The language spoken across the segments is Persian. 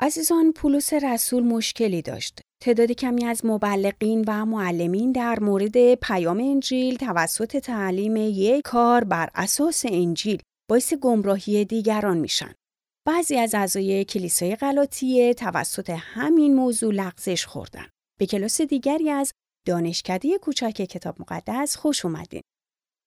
عزیزان پولس رسول مشکلی داشت. تعداد کمی از مبلغین و معلمین در مورد پیام انجیل توسط تعلیم یک کار بر اساس انجیل باعث گمراهی دیگران میشن. بعضی از اعضای کلیسای غلاطیه توسط همین موضوع لغزش خوردن. به کلاس دیگری از دانشکده کوچک کتاب مقدس خوش اومدین.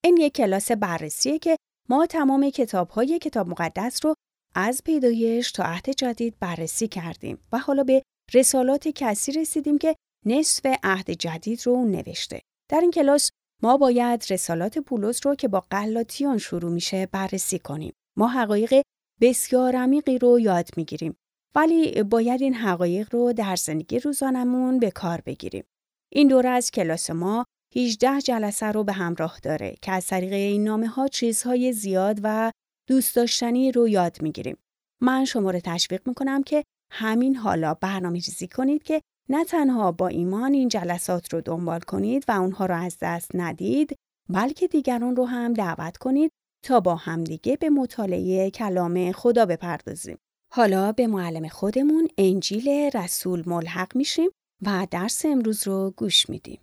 این یک کلاس بررسیه که ما تمام کتاب‌های کتاب مقدس رو از پیدایش تا عهد جدید بررسی کردیم و حالا به رسالات کسی رسیدیم که نصف عهد جدید رو نوشته. در این کلاس ما باید رسالات پولس رو که با قلاتیان شروع میشه بررسی کنیم. ما حقایق بسیار عمیقی رو یاد می‌گیریم ولی باید این حقایق رو در زندگی روزانمون به کار بگیریم. این دوره از کلاس ما 18 جلسه رو به همراه داره که از طریق این نامه ها چیزهای زیاد و دوست داشتنی رو یاد می‌گیریم. من شما رو تشویق می‌کنم که همین حالا برنامه ریزی کنید که نه تنها با ایمان این جلسات رو دنبال کنید و اونها رو از دست ندید بلکه دیگران رو هم دعوت کنید تا با همدیگه به مطالعه کلام خدا بپردازیم. حالا به معلم خودمون انجیل رسول ملحق میشیم و درس امروز رو گوش میدیم.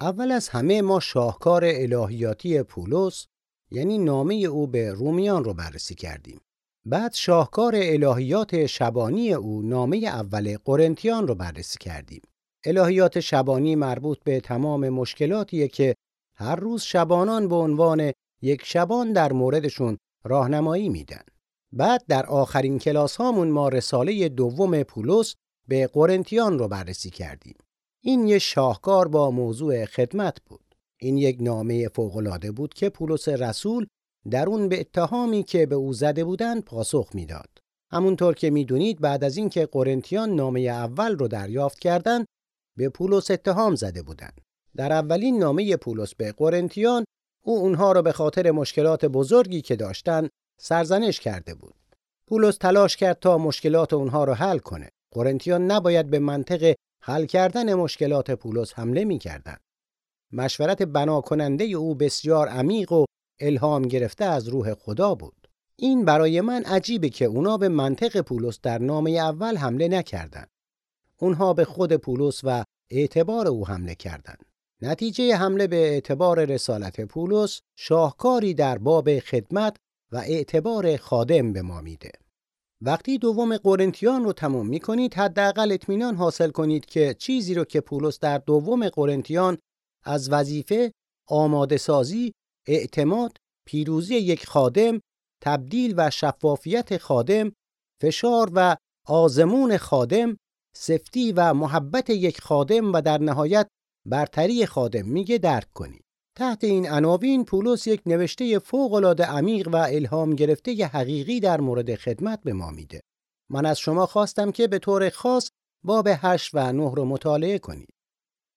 اول از همه ما شاهکار الهیاتی پولس یعنی نامه او به رومیان رو بررسی کردیم. بعد شاهکار الهیات شبانی او نامه اول قرنتیان رو بررسی کردیم. الهیات شبانی مربوط به تمام مشکلاتیه که هر روز شبانان به عنوان یک شبان در موردشون راهنمایی میدن. بعد در آخرین کلاس هامون ما رساله دوم پولس به قرنتیان رو بررسی کردیم. این یه شاهکار با موضوع خدمت بود. این یک نامه فوق‌العاده بود که پولس رسول در اون به اتهامی که به او زده بودند پاسخ می‌داد. همونطور که می‌دونید بعد از اینکه قرنتیان نامه اول رو دریافت کردند به پولس اتهام زده بودند. در اولین نامه پولس به قرنتیان او اونها را به خاطر مشکلات بزرگی که داشتند سرزنش کرده بود. پولس تلاش کرد تا مشکلات اونها را حل کنه. قرنتیان نباید به منطق حل کردن مشکلات پولس حمله می‌کردند. مشورت بنا کننده او بسیار عمیق و الهام گرفته از روح خدا بود. این برای من عجیبه که اونا به منطق پولس در نامه اول حمله نکردند. اونها به خود پولس و اعتبار او حمله کردند. نتیجه حمله به اعتبار رسالت پولس شاهکاری در باب خدمت و اعتبار خادم به ما میده. وقتی دوم قرنتیان رو تمام می کنید حداقل اطمینان حاصل کنید که چیزی رو که پولس در دوم قرنتیان از وظیفه آماده سازی، اعتماد، پیروزی یک خادم، تبدیل و شفافیت خادم، فشار و آزمون خادم، سفتی و محبت یک خادم و در نهایت برتری خادم میگه درک کنید. تحت این عناوین پولس یک نوشته فوق‌العاده عمیق و الهام گرفته ی حقیقی در مورد خدمت به ما میده. من از شما خواستم که به طور خاص باب 8 و 9 رو مطالعه کنید.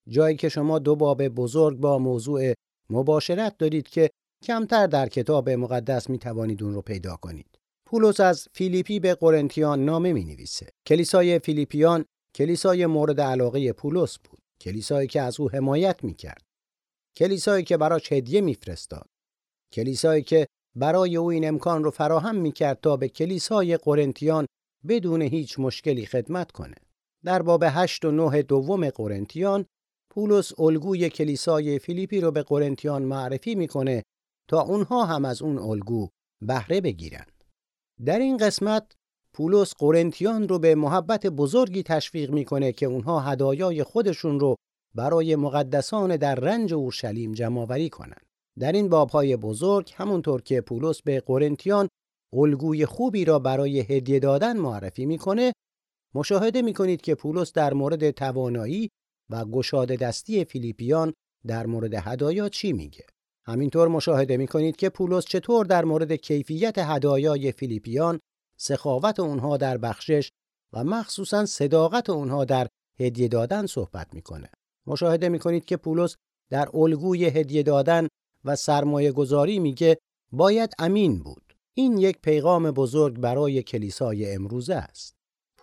جایی که شما دو باب بزرگ با موضوع مباشرت دارید که کمتر در کتاب مقدس می توانید اون رو پیدا کنید. پولس از فیلیپی به قرنتیان نامه می نویسه. کلیسای فیلیپیان کلیسای مورد علاقه پولس بود. کلیسایی که از او حمایت می کرد. کلیسایی که براش هدیه میفرستاد. کلیسایی که برای او این امکان رو فراهم می کرد تا به کلیسای قرنتیان بدون هیچ مشکلی خدمت کنه. در باب 8 و 9 دوم قرنتیان پولس الگوی کلیسای فیلیپی رو به قرنتیان معرفی می‌کنه تا اونها هم از اون الگو بهره بگیرند. در این قسمت پولس قرنتیان رو به محبت بزرگی تشویق می‌کنه که اونها هدایای خودشون رو برای مقدسان در رنج اورشلیم جمعآوری کنند. در این بابهای بزرگ همونطور که پولس به قرنتیان الگوی خوبی را برای هدیه دادن معرفی می‌کنه مشاهده می‌کنید که پولس در مورد توانایی و گشاده دستی فیلیپیان در مورد هدایا چی میگه؟ همینطور مشاهده می‌کنید که پولس چطور در مورد کیفیت هدایای فیلیپیان سخاوت اونها در بخشش و مخصوصا صداقت اونها در هدیه دادن صحبت می‌کنه. مشاهده می‌کنید که پولس در الگوی هدیه دادن و سرمایه گذاری میگه باید امین بود. این یک پیغام بزرگ برای کلیسای امروزه است.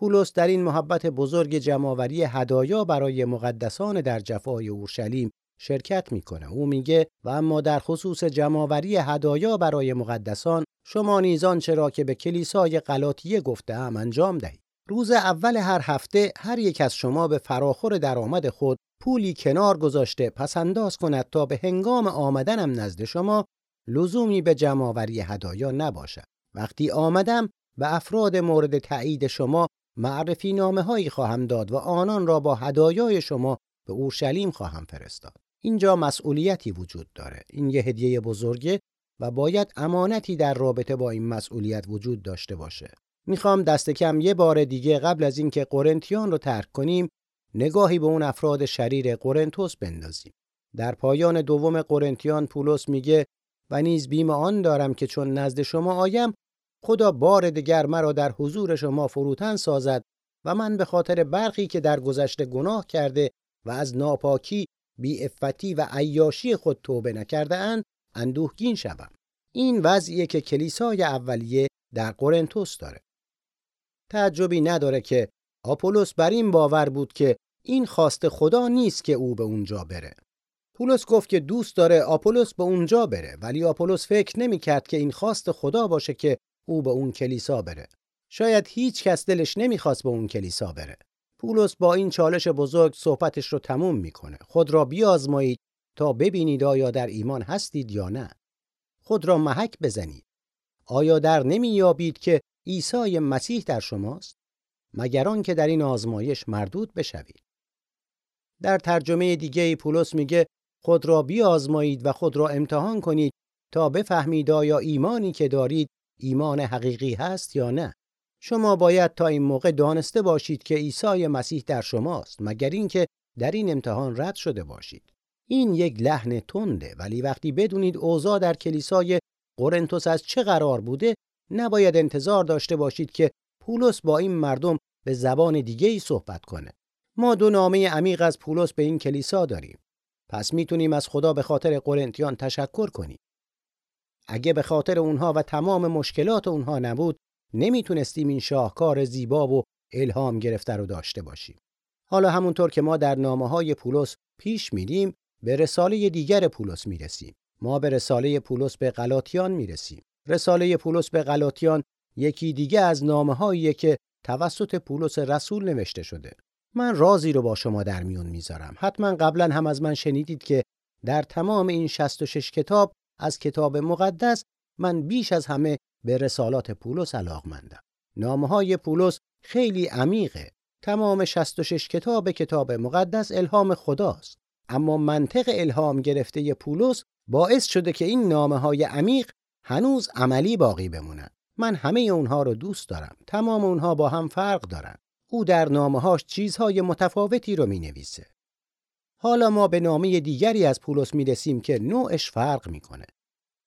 پولس در این محبت بزرگ جمعآوری هدایا برای مقدسان در جفای اورشلیم شرکت می‌کنه او میگه و اما در خصوص جمعآوری هدایا برای مقدسان شما نیزان چرا که به کلیسای غلاطیه گفته ام انجام دهید روز اول هر هفته هر یک از شما به فراخور درآمد خود پولی کنار گذاشته پس انداز کند تا به هنگام آمدنم نزد شما لزومی به جمعآوری هدایا نباشد. وقتی آمدم به افراد مورد تایید شما معرفی نامه هایی خواهم داد و آنان را با هدایای شما به اورشلیم خواهم فرستاد. اینجا مسئولیتی وجود داره. این یه هدیه بزرگه و باید امانتی در رابطه با این مسئولیت وجود داشته باشه. می‌خوام دست کم یه بار دیگه قبل از اینکه قرنتیان رو ترک کنیم نگاهی به اون افراد شریر قرنتوس بندازیم. در پایان دوم قرنتیان پولس میگه و نیز بیم آن دارم که چون نزد شما آیم خدا بار دیگر مرا در حضور شما فروتن سازد و من به خاطر برخی که در گذشته گناه کرده و از ناپاکی بی افتی و عیاشی خود توبه نکرده اند اندوهگین شوم. این وضعیه که کلیسای اولیه در قرنتوس داره. تعجبی نداره که آپولس بر این باور بود که این خواست خدا نیست که او به اونجا بره. پولس گفت که دوست داره آپولس به اونجا بره ولی آپولس فکر نمی‌کرد که این خواست خدا باشه که او به اون کلیسا بره. شاید هیچ کس دلش نمی‌خواست به اون کلیسا بره. پولس با این چالش بزرگ صحبتش رو تموم می‌کنه. خود را بیازمایید تا ببینید آیا در ایمان هستید یا نه. خود را محک بزنید. آیا در نمییابید که عیسی مسیح در شماست؟ مگر که در این آزمایش مردود بشوید. در ترجمه دیگه پولس میگه خود را بیازمایید و خود را امتحان کنید تا بفهمید آیا ایمانی که دارید ایمان حقیقی هست یا نه. شما باید تا این موقع دانسته باشید که عیسی مسیح در شماست مگر اینکه در این امتحان رد شده باشید. این یک لحن تنده ولی وقتی بدونید اوضاع در کلیسای قرنتوس از چه قرار بوده نباید انتظار داشته باشید که پولس با این مردم به زبان دیگه ای صحبت کنه. ما دو نامه عمیق از پولس به این کلیسا داریم. پس می‌تونیم از خدا به خاطر قرنتیان تشکر کنیم. اگه به خاطر اونها و تمام مشکلات اونها نبود نمی‌تونستیم این شاهکار زیبا و الهام گرفته رو داشته باشیم. حالا همونطور که ما در نامه های پولس پیش میریم به رساله دیگر پولس می‌رسیم. ما به رساله پولس به غلاطیان می‌رسیم. رساله پولس به غلاطیان یکی دیگه از نامه که توسط پولس رسول نوشته شده. من رازی رو با شما در میون می‌ذارم. حتما قبلا هم از من شنیدید که در تمام این 66 کتاب از کتاب مقدس من بیش از همه به رسالات پولس علاقمندم. نامه های پولس خیلی عمیقه. تمام 66 کتاب کتاب مقدس الهام خداست. اما منطق الهام گرفته پولس باعث شده که این نامه های عمیق هنوز عملی باقی بمونن. من همه اونها رو دوست دارم. تمام اونها با هم فرق دارن. او در نامه‌هاش چیزهای متفاوتی رو می‌نویسه. حالا ما به نامه دیگری از پولس می‌رسیم که نوعش فرق می‌کنه.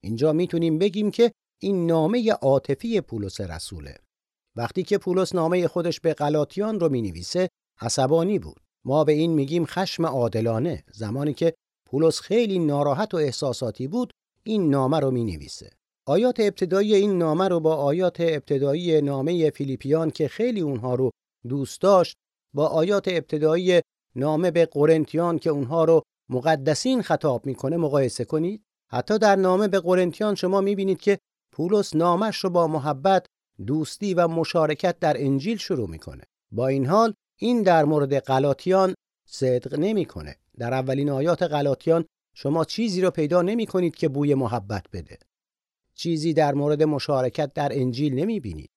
اینجا می‌تونیم بگیم که این نامه عاطفی پولس رسوله. وقتی که پولس نامه خودش به غلاطیان رو می‌نویسه عصبانی بود. ما به این میگیم خشم عادلانه. زمانی که پولس خیلی ناراحت و احساساتی بود این نامه رو می‌نویسه. آیات ابتدایی این نامه رو با آیات ابتدایی نامه فیلیپیان که خیلی اونها رو دوست داشت با آیات ابتدایی نامه به قرنتیان که اونها رو مقدسین خطاب می‌کنه مقایسه کنید. حتی در نامه به قرنتیان شما می‌بینید که پولس نامش رو با محبت دوستی و مشارکت در انجیل شروع می‌کنه. با این حال این در مورد غلاطیان صدق نمی‌کنه. در اولین آیات غلاطیان شما چیزی رو پیدا نمی کنید که بوی محبت بده. چیزی در مورد مشارکت در انجیل نمی بینید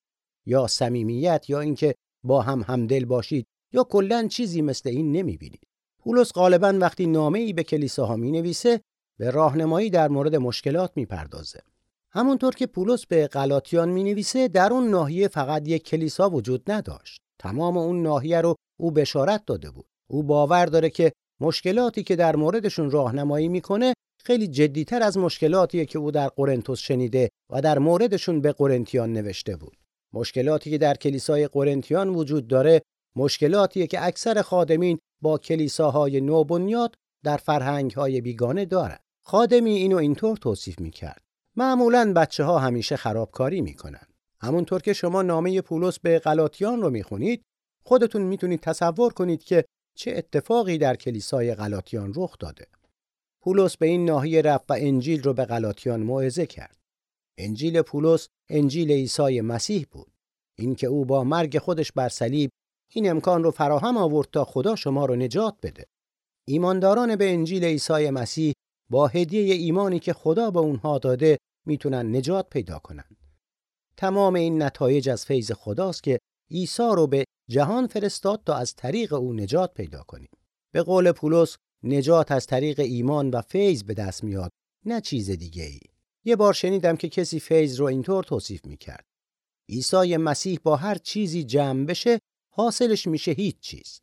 یا صمیمیت یا اینکه با هم همدل باشید یا کلا چیزی مثل این نمی بینید پولس غالبا وقتی نامه ای به کلیساها می نویسه به راهنمایی در مورد مشکلات می پردازه. همونطور که پولس به غلاطیان می نویسه در اون ناحیه فقط یک کلیسا وجود نداشت. تمام اون ناحیه رو او بشارت داده بود. او باور داره که مشکلاتی که در موردشون راهنمایی می‌کنه خیلی جدیتر از مشکلاتیه که او در قرنتوس شنیده و در موردشون به قرنتیان نوشته بود. مشکلاتی که در کلیسای قرنتیان وجود داره مشکلاتیه که اکثر خادمین با کلیساهای نوبنیاد در فرهنگهای بیگانه دارند. خادمی اینو اینطور توصیف می‌کرد. معمولا بچه ها همیشه خرابکاری می‌کنن. همونطور که شما نامه پولس به غلاطیان رو می‌خونید خودتون می‌تونید تصور کنید که چه اتفاقی در کلیسای غلاطیان رخ داده. پولس به این ناحیه رفت و انجیل رو به غلاطیان موعظه کرد. انجیل پولس انجیل عیسی مسیح بود. اینکه او با مرگ خودش بر صلیب این امکان رو فراهم آورد تا خدا شما رو نجات بده. ایمانداران به انجیل عیسی مسیح با هدیه ایمانی که خدا به اونها داده می‌تونن نجات پیدا کنند. تمام این نتایج از فیض خداست که عیسی رو به جهان فرستاد تا از طریق او نجات پیدا کنیم. به قول پولس نجات از طریق ایمان و فیض به دست میاد نه چیز دیگه ای. یه بار شنیدم که کسی فیض رو اینطور توصیف می‌کرد. عیسی مسیح با هر چیزی جمع بشه حاصلش میشه هیچ چیز.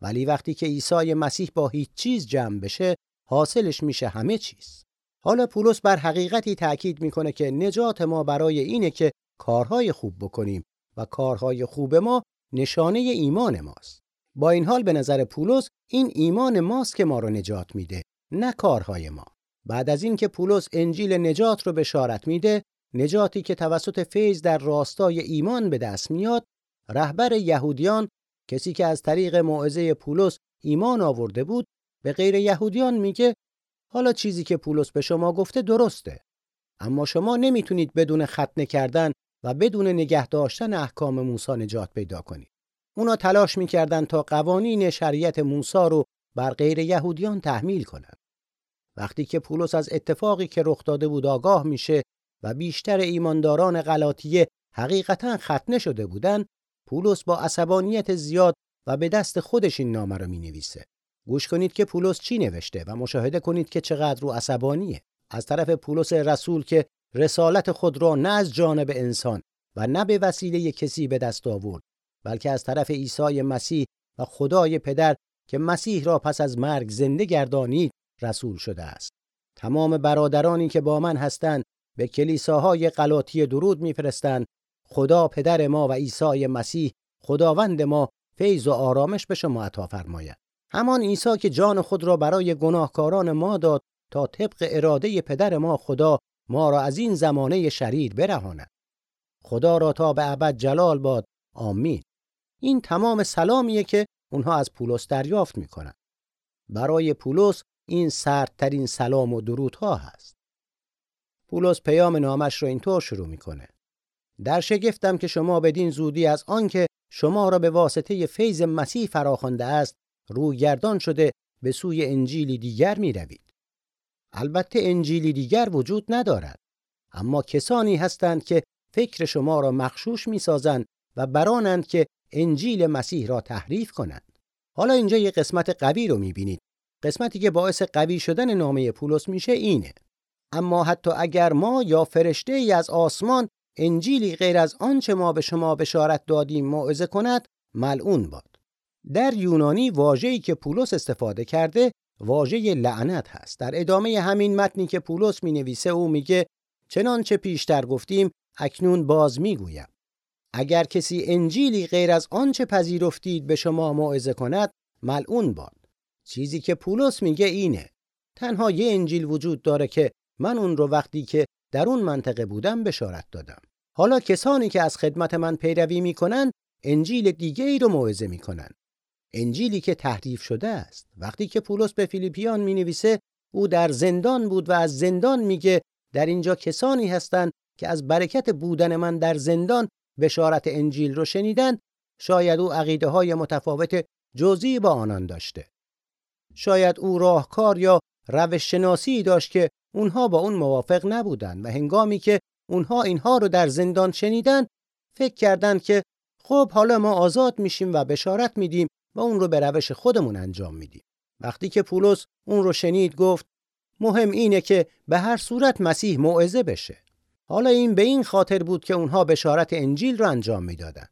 ولی وقتی که عیسی مسیح با هیچ چیز جمع بشه حاصلش میشه همه چیز. حالا پولس بر حقیقتی تأکید می‌کنه که نجات ما برای اینه که کارهای خوب بکنیم و کارهای خوب ما نشانه ایمان ماست. با این حال به نظر پولس این ایمان ماست که ما رو نجات میده نه کارهای ما. بعد از اینکه پولس انجیل نجات رو بشارت میده نجاتی که توسط فیض در راستای ایمان به دست میاد رهبر یهودیان کسی که از طریق موعظه پولس ایمان آورده بود به غیر یهودیان میگه حالا چیزی که پولس به شما گفته درسته اما شما نمی‌تونید بدون ختنه کردن و بدون نگه داشتن احکام موسی نجات پیدا کنید. اونا تلاش می‌کردند تا قوانین شریعت موسی رو بر غیر یهودیان تحمیل کنند. وقتی که پولس از اتفاقی که رخ داده بود آگاه میشه و بیشتر ایمانداران غلاطیه حقیقتا ختنه شده بودند پولس با عصبانیت زیاد و به دست خودش این نامه رو می‌نویسه. گوش کنید که پولس چی نوشته و مشاهده کنید که چقدر رو عصبانیه. از طرف پولس رسول که رسالت خود را نه از جانب انسان و نه به وسیله کسی به دست آورد بلکه از طرف عیسی مسیح و خدای پدر که مسیح را پس از مرگ زنده گردانید رسول شده است. تمام برادرانی که با من هستند به کلیساهای غلاطی درود میفرستند خدا پدر ما و عیسی مسیح خداوند ما فیض و آرامش به شما عطا فرماید. همان عیسی که جان خود را برای گناهکاران ما داد تا طبق اراده پدر ما خدا ما را از این زمانه شریر برهاند. خدا را تا به ابد جلال باد. آمین. این تمام سلامیه که اونها از پولس دریافت می‌کنند. برای پولس این سردترین سلام و درودها هست. پولس پیام نامش رو اینطور شروع می‌کنه. در شگفتم که شما بدین زودی از آنکه شما را به واسطه فیض مسیح فراخوانده است رویگردان شده به سوی انجیلی دیگر می روید. البته انجیلی دیگر وجود ندارد اما کسانی هستند که فکر شما را مخشوش می سازند و برانند که انجیل مسیح را تحریف کنند. حالا اینجا یه قسمت قوی رو می بینید. قسمتی که باعث قوی شدن نامه پولس میشه اینه. اما حتی اگر ما یا فرشته ای از آسمان انجیلی غیر از آنچه ما به شما بشارت دادیم موعظه کند ملعون باد. در یونانی واژه‌ای که پولس استفاده کرده واژه لعنت هست. در ادامه همین متنی که پولس می نویسه او میگه چنانچه پیشتر گفتیم اکنون باز می‌گویم. اگر کسی انجیلی غیر از آنچه پذیرفتید به شما موعظه کند ملعون باد. چیزی که پولس میگه اینه. تنها یه انجیل وجود داره که من اون رو وقتی که در اون منطقه بودم بشارت دادم. حالا کسانی که از خدمت من پیروی می‌کنن انجیل دیگه ای رو موعظه می‌کنن. انجیلی که تحریف شده است. وقتی که پولس به فیلیپیان می نویسه او در زندان بود و از زندان میگه در اینجا کسانی هستند که از برکت بودن من در زندان بشارت انجیل رو شنیدن شاید او عقیده های متفاوت جزئی با آنان داشته. شاید او راهکار یا روش شناسی داشت که اونها با اون موافق نبودند و هنگامی که اونها اینها رو در زندان شنیدن فکر کردند که خب حالا ما آزاد میشیم و بشارت میدیم و اون رو به روش خودمون انجام میدیم. وقتی که پولس اون رو شنید گفت مهم اینه که به هر صورت مسیح موعظه بشه. حالا این به این خاطر بود که اونها بشارت انجیل رو انجام می‌دادند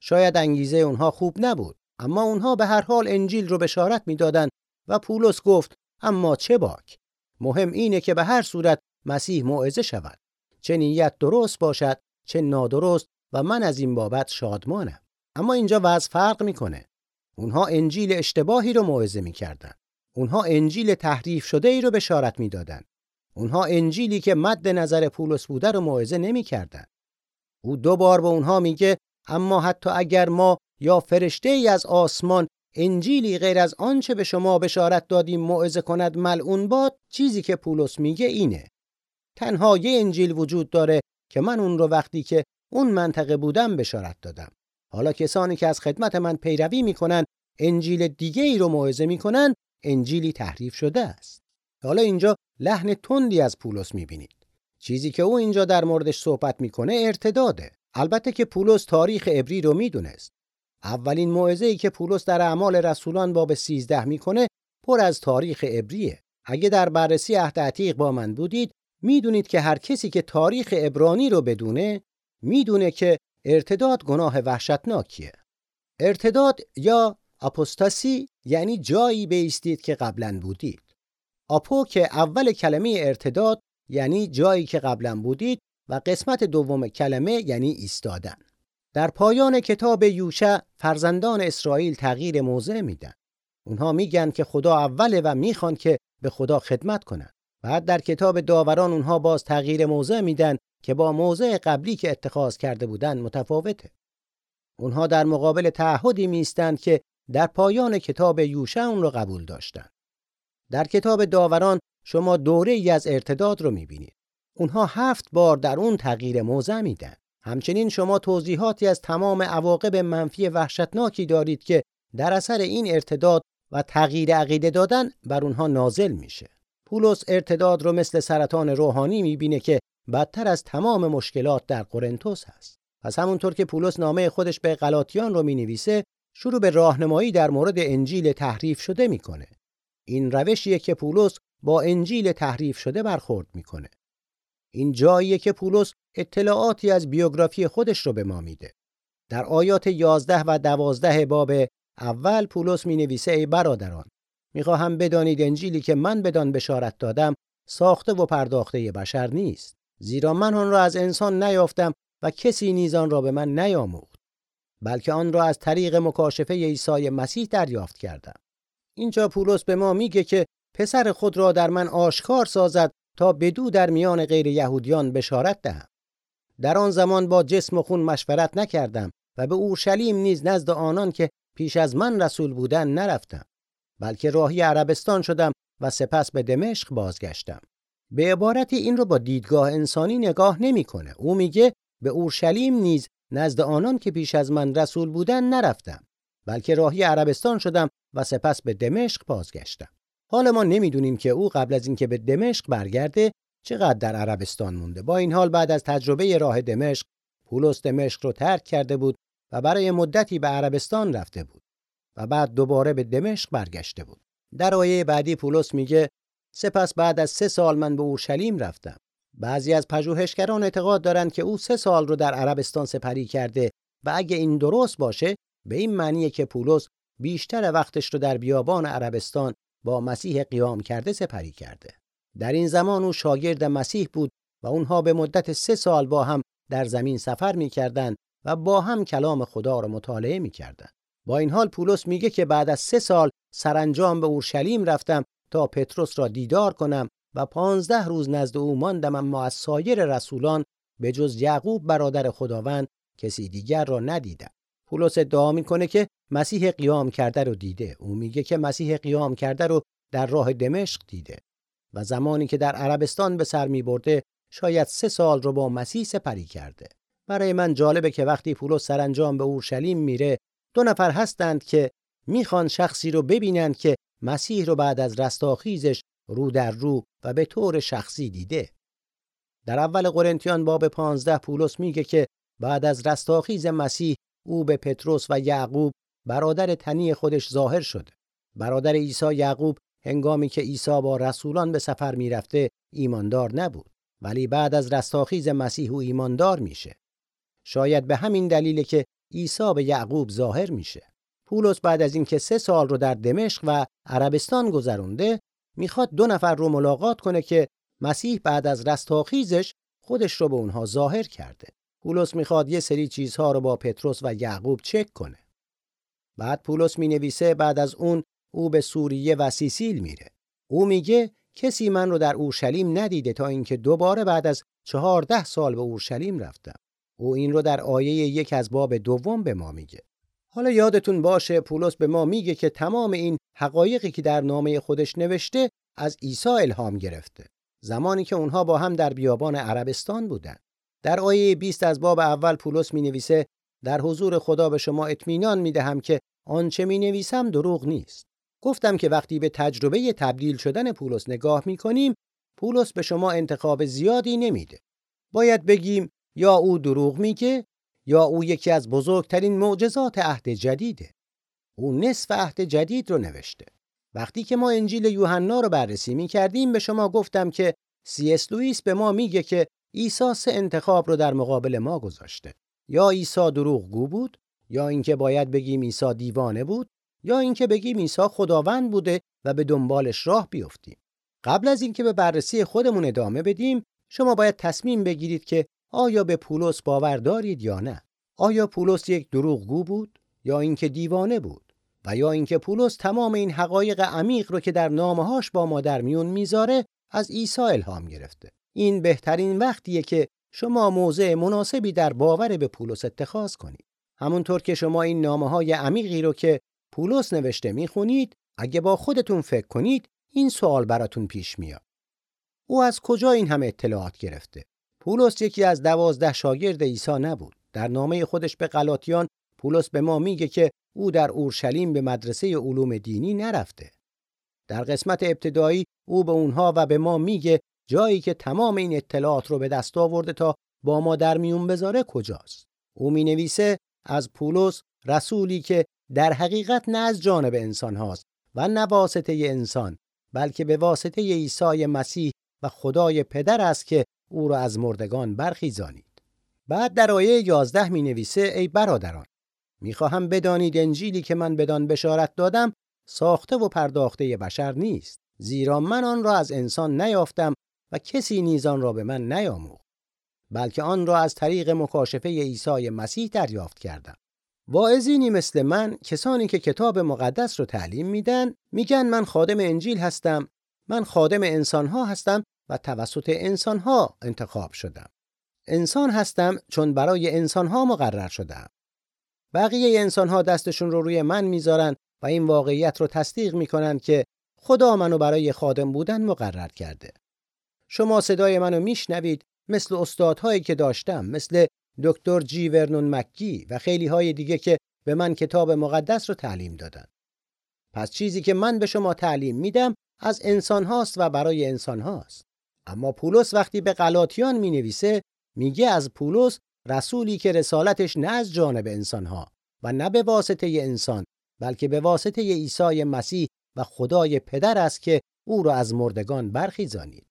شاید انگیزه اونها خوب نبود اما اونها به هر حال انجیل رو بشارت می‌دادند و پولس گفت اما چه باک؟ مهم اینه که به هر صورت مسیح موعظه شود. چه نیت درست باشد چه نادرست و من از این بابت شادمانم. اما اینجا وضع فرق می‌کنه. اونها انجیل اشتباهی رو موعظه می‌کردن. اونها انجیل تحریف شده ای رو بشارت می‌دادن. اونها انجیلی که مد نظر پولس بوده رو موعظه نمی‌کردن. او دو بار به اونها میگه اما حتی اگر ما یا فرشته ای از آسمان انجیلی غیر از آنچه به شما بشارت دادیم موعظه کند ملعون باد چیزی که پولس میگه اینه. تنها یه انجیل وجود داره که من اون رو وقتی که اون منطقه بودم بشارت دادم. حالا کسانی که از خدمت من پیروی می‌کنن انجیل دیگه ای رو موعظه می‌کنن انجیلی تحریف شده است. حالا اینجا لحن تندی از پولس می‌بینید. چیزی که او اینجا در موردش صحبت می‌کنه ارتداده. البته که پولس تاریخ عبری رو می‌دونست. اولین موعظه ای که پولس در اعمال رسولان باب 13 می‌کنه پر از تاریخ عبریه. اگه در بررسی عهد عتیق با من بودید می‌دونید که هر کسی که تاریخ عبرانی رو بدونه می‌دونه که ارتداد گناه وحشتناکیه. ارتداد یا اپوستاسی یعنی جایی بیستید که قبلا بودید. آپو که اول کلمه ارتداد یعنی جایی که قبلا بودید و قسمت دوم کلمه یعنی ایستادن. در پایان کتاب یوشع فرزندان اسرائیل تغییر موضع میدن. اونها میگن که خدا اوله و می‌خوان که به خدا خدمت کنن. بعد در کتاب داوران اونها باز تغییر موضع میدن که با موضع قبلی که اتخاذ کرده بودن متفاوته. اونها در مقابل تعهدی میستند که در پایان کتاب یوشع اون رو قبول داشتند در کتاب داوران شما دوره ای از ارتداد رو می‌بینید. اونها هفت بار در اون تغییر موضع میدن. همچنین شما توضیحاتی از تمام عواقب منفی وحشتناکی دارید که در اثر این ارتداد و تغییر عقیده دادن بر اونها نازل میشه. پولس ارتداد رو مثل سرطان روحانی می‌بینه که بدتر از تمام مشکلات در قرنتوس هست. پس همونطور که پولس نامه خودش به غلاطیان رو می‌نویسه شروع به راهنمایی در مورد انجیل تحریف شده می‌کنه. این روشیه که پولس با انجیل تحریف شده برخورد می‌کنه. این جاییه که پولس اطلاعاتی از بیوگرافی خودش رو به ما میده. در آیات 11 و 12 باب اول پولس می نویسه ای برادران می‌خواهم بدانید انجیلی که من بدان بشارت دادم ساخته و پرداخته بشر نیست زیرا من آن را از انسان نیافتم و کسی نیز آن را به من نیاموخت بلکه آن را از طریق مکاشفه عیسی مسیح دریافت کردم اینجا پولس به ما میگه که پسر خود را در من آشکار سازد تا بدو در میان غیر یهودیان بشارت دهم. در آن زمان با جسم و خون مشورت نکردم و به اورشلیم نیز نزد آنان که پیش از من رسول بودن نرفتم بلکه راهی عربستان شدم و سپس به دمشق بازگشتم. به عبارتی این رو با دیدگاه انسانی نگاه نمی‌کنه. او میگه به اورشلیم نیز نزد آنان که پیش از من رسول بودن نرفتم بلکه راهی عربستان شدم و سپس به دمشق بازگشتم. حال ما نمی‌دونیم که او قبل از اینکه به دمشق برگرده چقدر در عربستان مونده. با این حال بعد از تجربه راه دمشق پولس دمشق رو ترک کرده بود و برای مدتی به عربستان رفته بود و بعد دوباره به دمشق برگشته بود. در آیه بعدی پولس میگه سپس بعد از سه سال من به اورشلیم رفتم. بعضی از پژوهشگران اعتقاد دارند که او سه سال رو در عربستان سپری کرده و اگه این درست باشه به این معنیه که پولس بیشتر وقتش رو در بیابان عربستان با مسیح قیام کرده سپری کرده در این زمان او شاگرد مسیح بود و اونها به مدت سه سال با هم در زمین سفر می‌کردند و با هم کلام خدا را مطالعه می‌کردند. با این حال پولس میگه که بعد از سه سال سرانجام به اورشلیم رفتم تا پتروس را دیدار کنم و پانزده روز نزد او ماندم اما از سایر رسولان به جز یعقوب برادر خداوند کسی دیگر را ندیدم. پولس ادعا می‌کنه که مسیح قیام کرده رو دیده. او میگه که مسیح قیام کرده رو در راه دمشق دیده. و زمانی که در عربستان به سر می برده شاید سه سال رو با مسیح سپری کرده. برای من جالبه که وقتی پولس سرانجام به اورشلیم میره دو نفر هستند که می‌خوان شخصی رو ببینند که مسیح رو بعد از رستاخیزش رو در رو و به طور شخصی دیده. در اول قرنتیان باب 15 پولس میگه که بعد از رستاخیز مسیح او به پتروس و یعقوب برادر تنی خودش ظاهر شد. برادر عیسی یعقوب هنگامی که عیسی با رسولان به سفر می‌رفته ایماندار نبود ولی بعد از رستاخیز مسیح او ایماندار میشه. شاید به همین دلیل که عیسی به یعقوب ظاهر میشه. پولس بعد از اینکه سه سال رو در دمشق و عربستان گذرونده می‌خواد دو نفر رو ملاقات کنه که مسیح بعد از رستاخیزش خودش رو به اونها ظاهر کرده. پولس می‌خواد یه سری چیزها رو با پتروس و یعقوب چک کنه. بعد پولس می نویسه بعد از اون او به سوریه و سیسیل میره. او میگه کسی من رو در اورشلیم ندیده تا اینکه دوباره بعد از چهارده سال به اورشلیم رفتم. او این رو در آیه یک از باب دوم به ما میگه. حالا یادتون باشه پولس به ما میگه که تمام این حقایقی که در نامه خودش نوشته از عیسی الهام گرفته. زمانی که اونها با هم در بیابان عربستان بودن. در آیه 20 از باب اول پولس می نویسه در حضور خدا به شما اطمینان می دهم که آنچه می نویسم دروغ نیست. گفتم که وقتی به تجربه تبدیل شدن پولس نگاه می کنیم پولس به شما انتخاب زیادی نمیده. باید بگیم یا او دروغ میگه یا او یکی از بزرگترین معجزات عهد جدیده. او نصف عهد جدید رو نوشته. وقتی که ما انجیل یوحنا رو بررسی می کردیم به شما گفتم که سی اس لوئیس به ما میگه که عیسی سه انتخاب رو در مقابل ما گذاشته. یا عیسی دروغگو بود یا اینکه باید بگیم عیسی دیوانه بود یا اینکه بگیم عیسی خداوند بوده و به دنبالش راه بیفتیم. قبل از اینکه به بررسی خودمون ادامه بدیم شما باید تصمیم بگیرید که آیا به پولس باور دارید یا نه. آیا پولس یک دروغگو بود یا اینکه دیوانه بود؟ و یا اینکه پولس تمام این حقایق عمیق رو که در نامه‌هاش با ما در میون می‌ذاره از عیسی الهام گرفته؟ این بهترین وقتیه که شما موضع مناسبی در باور به پولس اتخاذ کنید. همونطور که شما این نامه های عمیقی رو که پولس نوشته می‌خونید اگه با خودتون فکر کنید این سوال براتون پیش میاد. او از کجا این همه اطلاعات گرفته؟ پولس یکی از دوازده شاگرد عیسی نبود. در نامه خودش به غلاطیان پولس به ما میگه که او در اورشلیم به مدرسه علوم دینی نرفته. در قسمت ابتدایی او به اونها و به ما میگه جایی که تمام این اطلاعات رو به دست آورده تا با ما در میون بذاره کجاست او می نویسه از پولس رسولی که در حقیقت نه از جانب انسان هاست و نه واسطه انسان بلکه به واسطه عیسی مسیح و خدای پدر است که او را از مردگان برخیزانید. بعد در آیه 11 می نویسه ای برادران می‌خواهم بدانید انجیلی که من بدان بشارت دادم ساخته و پرداخته بشر نیست زیرا من آن را از انسان نیافتم و کسی نیز آن را به من نیاموخت بلکه آن را از طریق مکاشفه عیسی مسیح دریافت کردم. واعظینی مثل من کسانی که کتاب مقدس رو تعلیم میدن میگن من خادم انجیل هستم من خادم انسانها هستم و توسط انسانها انتخاب شدم. انسان هستم چون برای انسانها مقرر شدم. بقیه انسانها دستشون رو روی من می‌ذارن و این واقعیت رو تصدیق می‌کنن که خدا منو برای خادم بودن مقرر کرده. شما صدای منو میشنوید مثل استادهایی که داشتم مثل دکتر جی ورنون مکی و خیلی های دیگه که به من کتاب مقدس رو تعلیم دادن. پس چیزی که من به شما تعلیم میدم از انسان هاست و برای انسان هاست. اما پولس وقتی به غلاطیان می نویسه میگه از پولس رسولی که رسالتش نه از جانب انسان ها و نه به واسطه انسان بلکه به واسطه عیسی مسیح و خدای پدر است که او را از مردگان برخیزانید.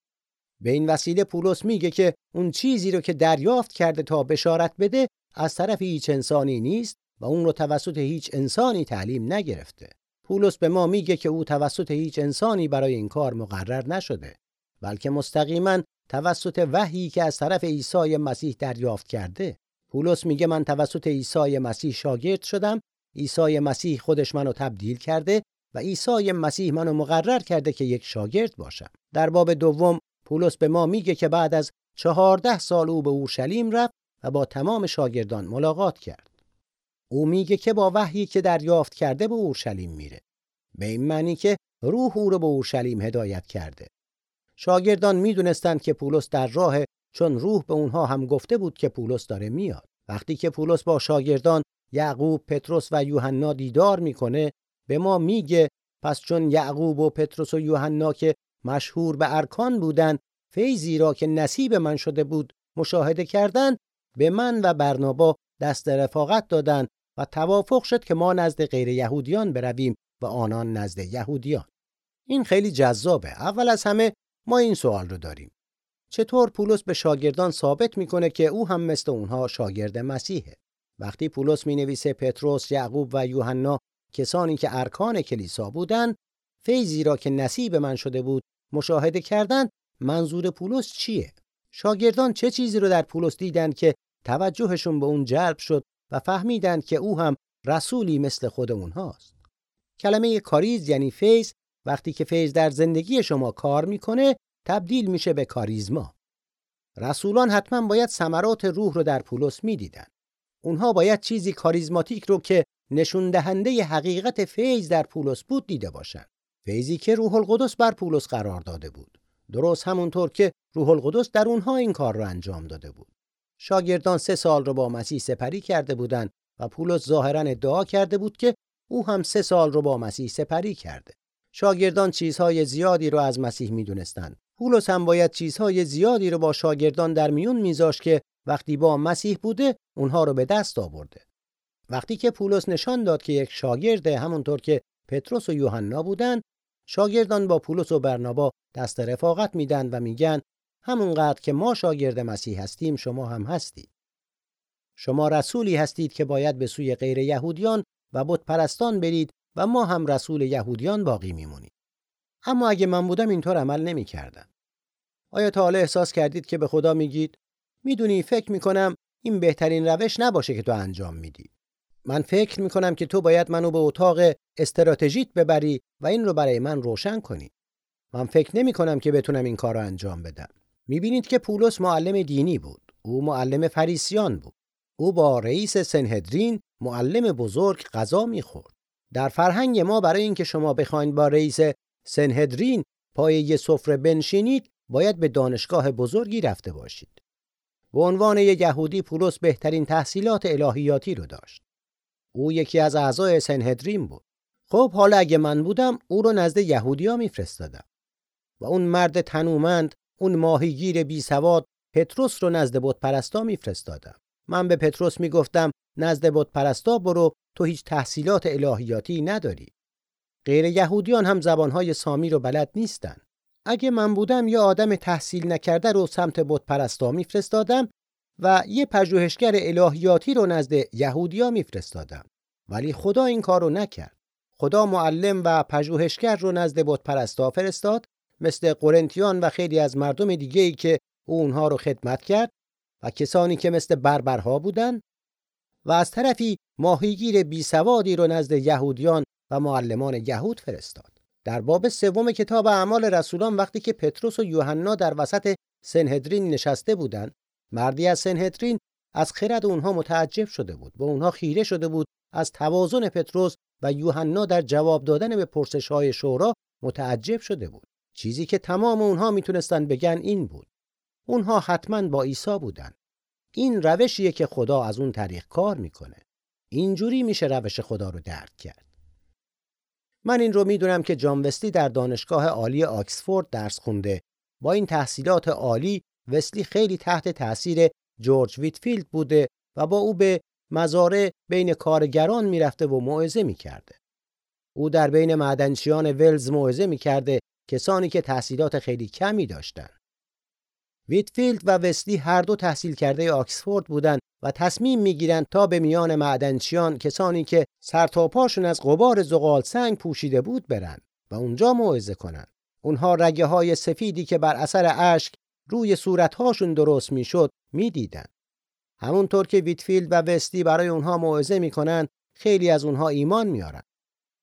به این وسیله پولس میگه که اون چیزی رو که دریافت کرده تا بشارت بده از طرف هیچ انسانی نیست و اون رو توسط هیچ انسانی تعلیم نگرفته. پولس به ما میگه که او توسط هیچ انسانی برای این کار مقرر نشده بلکه مستقیما توسط وحی که از طرف عیسی مسیح دریافت کرده. پولس میگه من توسط عیسی مسیح شاگرد شدم عیسی مسیح خودش منو تبدیل کرده و عیسی مسیح منو مقرر کرده که یک شاگرد باشم. در باب دوم پولس به ما میگه که بعد از چهارده سال او به اورشلیم رفت و با تمام شاگردان ملاقات کرد. او میگه که با وحیی که دریافت کرده به اورشلیم میره. به این معنی که روح او رو به اورشلیم هدایت کرده. شاگردان می‌دونستند که پولس در راه چون روح به اونها هم گفته بود که پولس داره میاد. وقتی که پولس با شاگردان یعقوب، پتروس و یوحنا دیدار می‌کنه به ما میگه پس چون یعقوب و پتروس و یوحنا که مشهور به ارکان بودند فیضی را که نصیب من شده بود مشاهده کردند به من و برنابا دست رفاقت دادند و توافق شد که ما نزد غیر یهودیان برویم و آنان نزد یهودیان. این خیلی جذابه. اول از همه ما این سوال رو داریم. چطور پولس به شاگردان ثابت می‌کنه که او هم مثل اونها شاگرد مسیحه؟ وقتی پولس می نویسه پتروس، یعقوب و یوحنا کسانی که ارکان کلیسا بودند فیضی را که نصیب من شده بود مشاهده کردند منظور پولس چیه؟ شاگردان چه چیزی رو در پولس دیدند که توجهشون به اون جلب شد و فهمیدند که او هم رسولی مثل خود اونهاست کلمه کاریز یعنی فیض وقتی که فیض در زندگی شما کار می‌کنه تبدیل میشه به کاریزما. رسولان حتما باید ثمرات روح رو در پولس می‌دیدن. اونها باید چیزی کاریزماتیک رو که نشون دهنده حقیقت فیض در پولس بود دیده باشند فیضی که روح القدس بر پولس قرار داده بود درست همونطور که روح القدس در اونها این کار رو انجام داده بود شاگردان سه سال رو با مسیح سپری کرده بودند و پولس ظاهرا ادعا کرده بود که او هم سه سال رو با مسیح سپری کرده. شاگردان چیزهای زیادی رو از مسیح می‌دونستند. پولس هم باید چیزهای زیادی رو با شاگردان در میون میذاشت که وقتی با مسیح بوده اونها رو به دست آورده. وقتی که پولس نشان داد که یک شاگرده همونطور که پتروس و یوحنا بودند، شاگردان با پولس و برنابا دست رفاقت میدن و میگن همونقدر که ما شاگرد مسیح هستیم شما هم هستید. شما رسولی هستید که باید به سوی غیر یهودیان و بت پرستان برید و ما هم رسول یهودیان باقی میمونیم. اما اگه من بودم اینطور عمل نمی‌کردم. آیا تا حالا احساس کردید که به خدا میگید می‌دونی فکر می‌کنم این بهترین روش نباشه که تو انجام میدی. من فکر می‌کنم که تو باید منو به اتاق استراتژیت ببری و این رو برای من روشن کنی. من فکر نمی کنم که بتونم این کار رو انجام بدم. می‌بینید که پولس معلم دینی بود. او معلم فریسیان بود. او با رئیس سنهدرین معلم بزرگ غذا می‌خورد. در فرهنگ ما برای اینکه شما بخواید با رئیس سنهدرین پای یه سفره بنشینید باید به دانشگاه بزرگی رفته باشید. به عنوان یک یهودی پولس بهترین تحصیلات الهیاتی رو داشت. او یکی از اعضای سنهدرین بود. خب حالا اگه من بودم او رو نزد یهودیا میفرستادم. و اون مرد تنومند، اون ماهیگیر بی سواد پتروس رو نزد بت پرستا میفرستادم. من به پتروس می‌گفتم نزد بت پرستا برو تو هیچ تحصیلات الهیاتی نداری. غیر یهودیان هم زبانهای سامی رو بلد نیستن. اگه من بودم یه آدم تحصیل نکرده رو سمت بت پرستا میفرستادم و یه پژوهشگر الهیاتی رو نزد یهودیا میفرستادم. ولی خدا این کارو نکرد. خدا معلم و پژوهشگر رو نزد بت پرستا فرستاد مثل قرنتیان و خیلی از مردم دیگه ای که او اونها رو خدمت کرد و کسانی که مثل بربرها بودند و از طرفی ماهیگیر بی سوادی رو نزد یهودیان و معلمان یهود فرستاد. در باب سوم کتاب اعمال رسولان وقتی که پتروس و یوحنا در وسط سنهدرین نشسته بودند، مردی از سنهدرین از خرد اونها متعجب شده بود. به اونها خیره شده بود از توازن پتروس و یوحنا در جواب دادن به پرسش های شورا متعجب شده بود. چیزی که تمام اونها می‌تونستن بگن این بود. اونها حتما با عیسی بودن. این روشیه که خدا از اون طریق کار می‌کنه. اینجوری میشه روش خدا رو درک کرد. من این رو می‌دونم که جان وسلی در دانشگاه عالی آکسفورد درس خونده. با این تحصیلات عالی وسلی خیلی تحت تاثیر جورج ویتفیلد بوده و با او به مزارع بین کارگران می‌رفته و موعظه می‌کرده. او در بین معدنچیان ولز موعظه می‌کرده کسانی که تحصیلات خیلی کمی داشتند. ویتفیلد و وسلی هر دو تحصیل کرده آکسفورد بودند و تصمیم می‌گیرند تا به میان معدنچیان کسانی که سرتاپاشون از غبار زغال سنگ پوشیده بود برند و اونجا موعظه کنند. اونها رگه های سفیدی که بر اثر اشک روی صورتهاشون درست می‌شد می‌دیدند. همونطور که ویتفیلد و وسلی برای اونها موعظه می‌کنند خیلی از اونها ایمان میارن.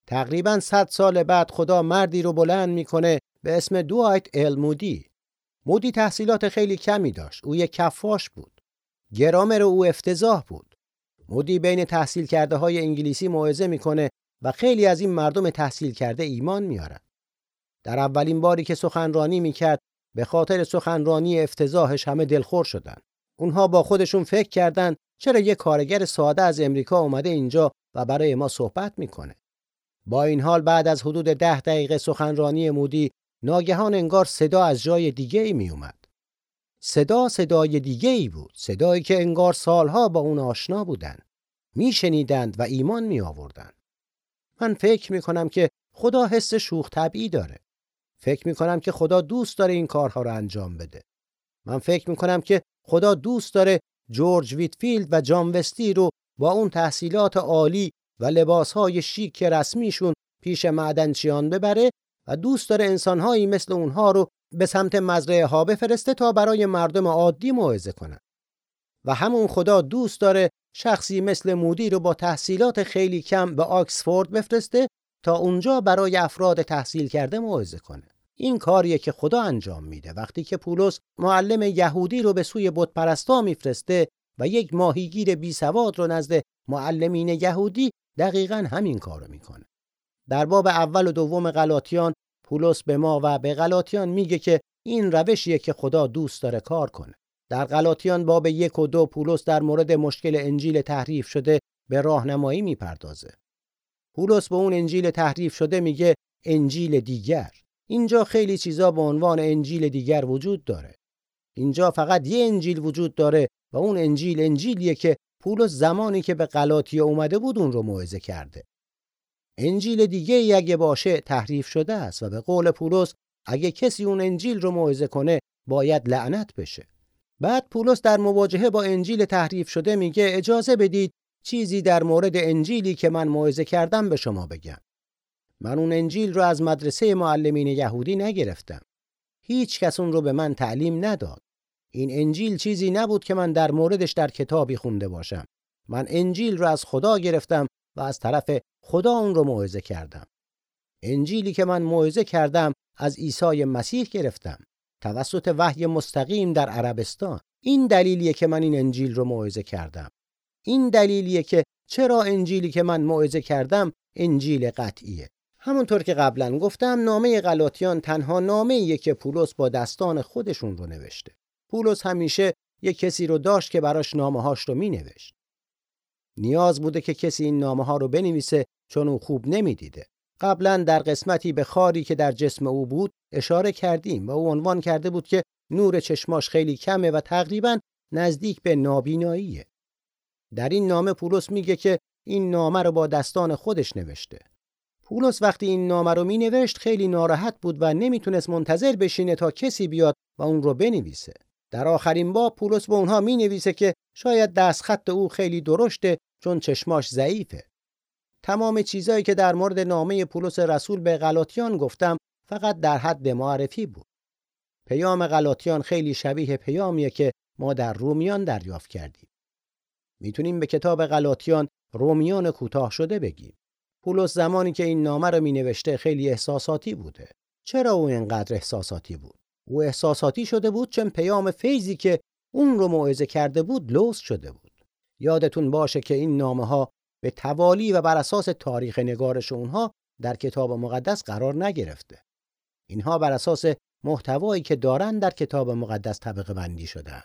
تقریبا 100 سال بعد خدا مردی رو بلند می‌کنه به اسم دوایت ال مودی. مودی تحصیلات خیلی کمی داشت. او یک کفاش بود. گرامر او افتضاح بود. مودی بین تحصیل کرده های انگلیسی موعظه می‌کنه و خیلی از این مردم تحصیل کرده ایمان میارن. در اولین باری که سخنرانی می‌کرد به خاطر سخنرانی افتضاحش همه دلخور شدند. اونها با خودشون فکر کردند چرا یه کارگر ساده از امریکا اومده اینجا و برای ما صحبت می‌کنه. با این حال بعد از حدود ده دقیقه سخنرانی مودی ناگهان انگار صدا از جای دیگه ای می اومد. صدا صدای دیگه ای بود. صدایی که انگار سالها با اون آشنا بودن. میشنیدند و ایمان می آوردن. من فکر می کنم که خدا حس شوخ طبعی داره. فکر می کنم که خدا دوست داره این کارها رو انجام بده. من فکر می کنم که خدا دوست داره جورج ویتفیلد و جان وستی رو با اون تحصیلات عالی و لباسهای شیک رسمیشون پیش معدنچیان ببره و دوست داره انسانهایی مثل اونها رو به سمت مزرعه ها بفرسته تا برای مردم عادی موعظه کنن. و همون خدا دوست داره شخصی مثل مودی رو با تحصیلات خیلی کم به آکسفورد بفرسته تا اونجا برای افراد تحصیل کرده موعظه کنه. این کاریه که خدا انجام میده وقتی که پولس معلم یهودی رو به سوی بت پرستا میفرسته و یک ماهیگیر بی سواد رو نزد معلمین یهودی دقیقا همین کارو می‌کنه. در باب اول و دوم غلاطیان پولس به ما و به غلاطیان میگه که این روشیه که خدا دوست داره کار کنه. در غلاطیان باب یک و دو پولس در مورد مشکل انجیل تحریف شده به راهنمایی می‌پردازه. پولس به اون انجیل تحریف شده میگه انجیل دیگر. اینجا خیلی چیزا به عنوان انجیل دیگر وجود داره. اینجا فقط یه انجیل وجود داره و اون انجیل انجیلیه که پولس زمانی که به غلاطیه اومده بود اون رو موعظه کرده. انجیل دیگه اگه باشه تحریف شده است و به قول پولس اگه کسی اون انجیل رو موعظه کنه باید لعنت بشه. بعد پولس در مواجهه با انجیل تحریف شده میگه اجازه بدید چیزی در مورد انجیلی که من موعظه کردم به شما بگم. من اون انجیل رو از مدرسه معلمین یهودی نگرفتم. هیچ کس اون رو به من تعلیم نداد. این انجیل چیزی نبود که من در موردش در کتابی خونده باشم. من انجیل رو از خدا گرفتم و از طرف خدا اون رو موعظه کردم. انجیلی که من موعظه کردم از عیسی مسیح گرفتم. توسط وحی مستقیم در عربستان. این دلیلیه که من این انجیل رو موعظه کردم. این دلیلیه که چرا انجیلی که من موعظه کردم انجیل قطعیه. همونطور که قبلا گفتم نامه غلاطیان تنها نامه که پولس با دستان خودشون رو نوشته. پولس همیشه یک کسی رو داشت که براش نامه هاش رو می نوشت. نیاز بوده که کسی این نامه ها رو بنویسه چون او خوب نمی‌دیده. قبلا در قسمتی به خاری که در جسم او بود اشاره کردیم و او عنوان کرده بود که نور چشماش خیلی کمه و تقریبا نزدیک به نابیناییه. در این نامه پولس میگه که این نامه رو با دستان خودش نوشته. پولس وقتی این نامه رو مینوشت خیلی ناراحت بود و نمی‌تونست منتظر بشینه تا کسی بیاد و اون رو بنویسه. در آخرین باب پولس به اونها می نویسه که شاید دستخط او خیلی درشته چون چشماش ضعیفه. تمام چیزایی که در مورد نامه پولس رسول به غلاطیان گفتم فقط در حد معرفی بود. پیام غلاطیان خیلی شبیه پیامیه که ما در رومیان دریافت کردیم. می‌تونیم به کتاب غلاطیان رومیان کوتاه شده بگیم. پولس زمانی که این نامه رو می نوشته خیلی احساساتی بوده. چرا او اینقدر احساساتی بود؟ او احساساتی شده بود چون پیام فیضی که اون رو موعظه کرده بود لوس شده بود. یادتون باشه که این نامه ها به توالی و بر اساس تاریخ نگارش اونها در کتاب مقدس قرار نگرفته. اینها بر اساس محتوایی که دارن در کتاب مقدس طبقه بندی شدن.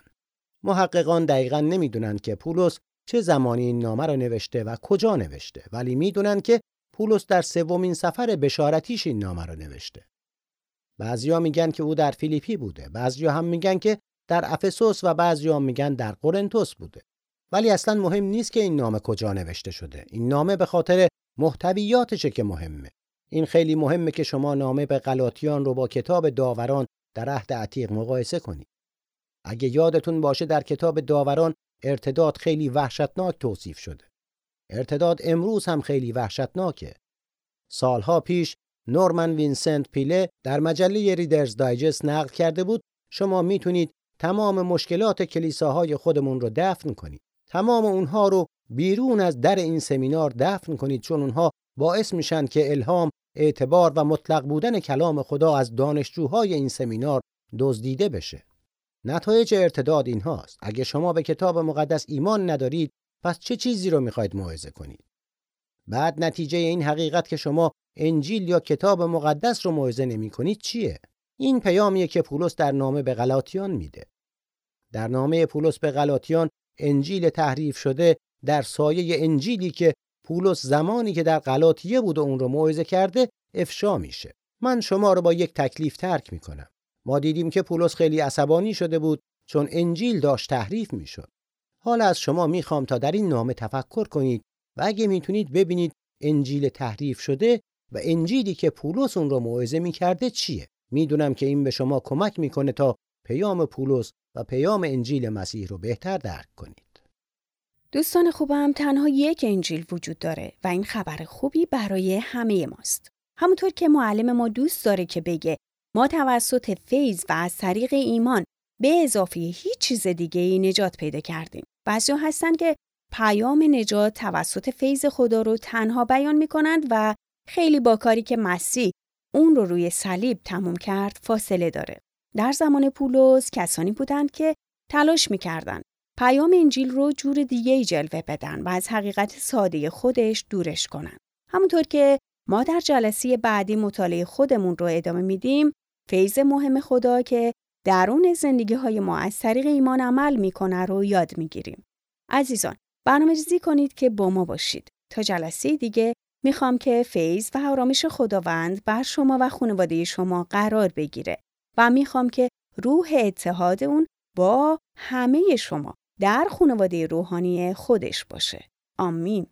محققان دقیقا نمی‌دونن که پولس چه زمانی این نامه را نوشته و کجا نوشته ولی می‌دونن که پولس در سومین سفر بشارتیش این نامه را نوشته. بعضیا میگن که او در فیلیپی بوده، بعضیا هم میگن که در افسوس و بعضیا میگن در قرنتوس بوده. ولی اصلا مهم نیست که این نامه کجا نوشته شده. این نامه به خاطر محتویاتشه که مهمه. این خیلی مهمه که شما نامه به غلاطیان رو با کتاب داوران در عهد عتیق مقایسه کنید. اگه یادتون باشه در کتاب داوران ارتداد خیلی وحشتناک توصیف شده. ارتداد امروز هم خیلی وحشتناکه. سالها پیش نورمن وینسنت پیله در مجله ریدرز دایجست نقل کرده بود شما می‌تونید تمام مشکلات کلیساهای خودمون رو دفن کنید. تمام اونها رو بیرون از در این سمینار دفن کنید چون اونها باعث میشن که الهام، اعتبار و مطلق بودن کلام خدا از دانشجوهای این سمینار دزدیده بشه. نتایج ارتداد این هاست. اگه شما به کتاب مقدس ایمان ندارید پس چه چیزی رو می‌خواید موعظه کنید؟ بعد نتیجه این حقیقت که شما انجیل یا کتاب مقدس رو موعظه نمی کنید چیه؟ این پیامیه که پولس در نامه به غلاطیان میده. در نامه پولس به غلاطیان انجیل تحریف شده در سایه انجیلی که پولس زمانی که در غلاطیه بود و اون رو موعظه کرده افشا میشه. من شما رو با یک تکلیف ترک می‌کنم. ما دیدیم که پولس خیلی عصبانی شده بود چون انجیل داشت تحریف می‌شد. حالا از شما می‌خوام تا در این نامه تفکر کنید و اگه می‌تونید ببینید انجیل تحریف شده و انجیلی که پولس اون رو موعظه می‌کرده چیه؟ می‌دونم که این به شما کمک می‌کنه تا پیام پولس و پیام انجیل مسیح رو بهتر درک کنید. دوستان خوبم تنها یک انجیل وجود داره و این خبر خوبی برای همه ماست. همونطور که معلم ما دوست داره که بگه ما توسط فیض و از طریق ایمان به اضافه هیچ چیز دیگه ای نجات پیدا کردیم. بعضی هستن که پیام نجات توسط فیض خدا رو تنها بیان می کنند و خیلی با کاری که مسیح اون رو روی صلیب تموم کرد فاصله داره. در زمان پولس کسانی بودند که تلاش می‌کردند پیام انجیل رو جور دیگه ای جلوه بدن و از حقیقت ساده خودش دورش کنن. همونطور که ما در جلسه بعدی مطالعه خودمون رو ادامه میدیم، فیض مهم خدا که درون زندگی های ما از طریق ایمان عمل می‌کنه رو یاد می‌گیریم. عزیزان برنامه ریزی کنید که با ما باشید. تا جلسه دیگه می‌خوام که فیض و آرامش خداوند بر شما و خانواده شما قرار بگیره و می‌خوام که روح اتحاد اون با همه شما در خانواده روحانی خودش باشه. آمین.